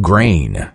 grain.